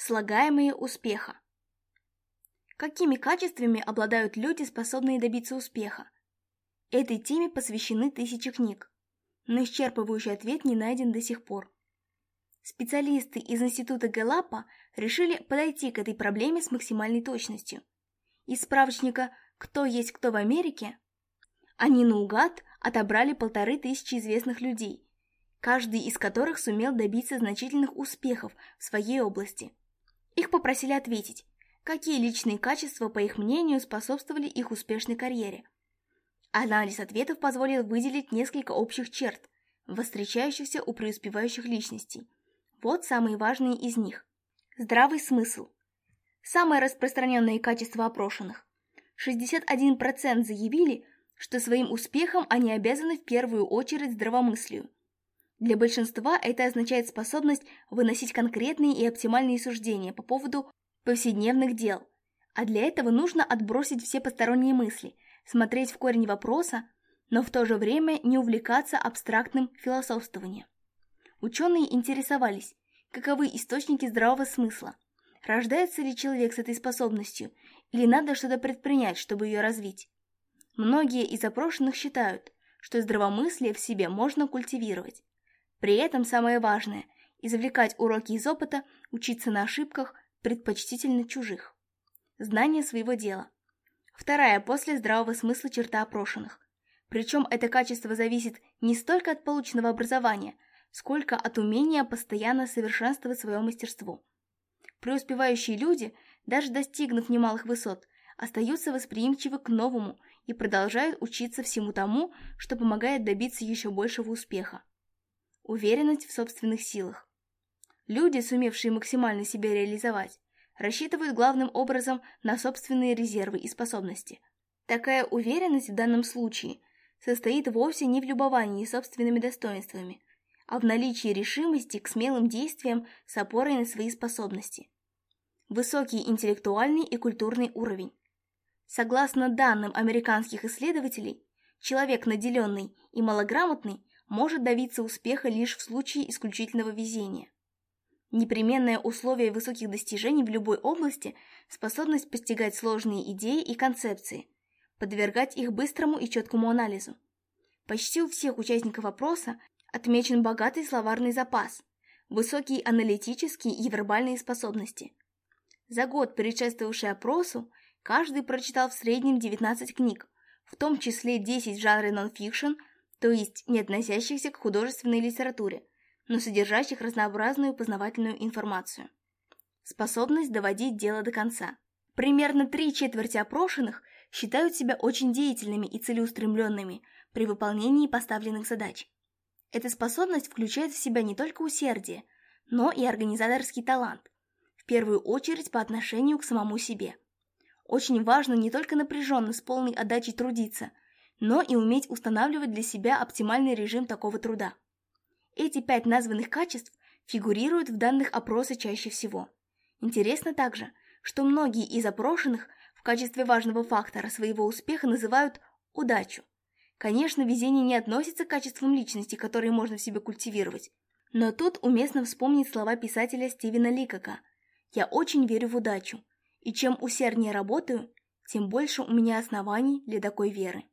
Слагаемые успеха. Какими качествами обладают люди, способные добиться успеха? Этой теме посвящены тысячи книг, но исчерпывающий ответ не найден до сих пор. Специалисты из Института Гэллапа решили подойти к этой проблеме с максимальной точностью. Из справочника «Кто есть кто в Америке» они наугад отобрали полторы тысячи известных людей, каждый из которых сумел добиться значительных успехов в своей области – их попросили ответить, какие личные качества, по их мнению, способствовали их успешной карьере. Анализ ответов позволил выделить несколько общих черт, встречающихся у преуспевающих личностей. Вот самые важные из них. Здравый смысл. Самое распространенное качество опрошенных. 61% заявили, что своим успехом они обязаны в первую очередь здравомыслию. Для большинства это означает способность выносить конкретные и оптимальные суждения по поводу повседневных дел. А для этого нужно отбросить все посторонние мысли, смотреть в корень вопроса, но в то же время не увлекаться абстрактным философствованием. Ученые интересовались, каковы источники здравого смысла, рождается ли человек с этой способностью, или надо что-то предпринять, чтобы ее развить. Многие из опрошенных считают, что здравомыслие в себе можно культивировать, при этом самое важное – извлекать уроки из опыта, учиться на ошибках, предпочтительно чужих. Знание своего дела. Вторая после здравого смысла черта опрошенных. Причем это качество зависит не столько от полученного образования, сколько от умения постоянно совершенствовать свое мастерство. Преуспевающие люди, даже достигнув немалых высот, остаются восприимчивы к новому и продолжают учиться всему тому, что помогает добиться еще большего успеха уверенность в собственных силах. Люди, сумевшие максимально себя реализовать, рассчитывают главным образом на собственные резервы и способности. Такая уверенность в данном случае состоит вовсе не в любовании собственными достоинствами, а в наличии решимости к смелым действиям с опорой на свои способности. Высокий интеллектуальный и культурный уровень. Согласно данным американских исследователей, человек, наделенный и малограмотный, может добиться успеха лишь в случае исключительного везения. Непременное условие высоких достижений в любой области – способность постигать сложные идеи и концепции, подвергать их быстрому и четкому анализу. Почти у всех участников опроса отмечен богатый словарный запас, высокие аналитические и вербальные способности. За год, предшествовавший опросу, каждый прочитал в среднем 19 книг, в том числе 10 в жанре нонфикшн, то есть не относящихся к художественной литературе, но содержащих разнообразную познавательную информацию. Способность доводить дело до конца. Примерно три четверти опрошенных считают себя очень деятельными и целеустремленными при выполнении поставленных задач. Эта способность включает в себя не только усердие, но и организаторский талант, в первую очередь по отношению к самому себе. Очень важно не только напряженно с полной отдачей трудиться – но и уметь устанавливать для себя оптимальный режим такого труда. Эти пять названных качеств фигурируют в данных опроса чаще всего. Интересно также, что многие из опрошенных в качестве важного фактора своего успеха называют удачу. Конечно, везение не относится к качествам личности, которые можно в себе культивировать. Но тут уместно вспомнить слова писателя Стивена Ликака. «Я очень верю в удачу, и чем усерднее работаю, тем больше у меня оснований для такой веры».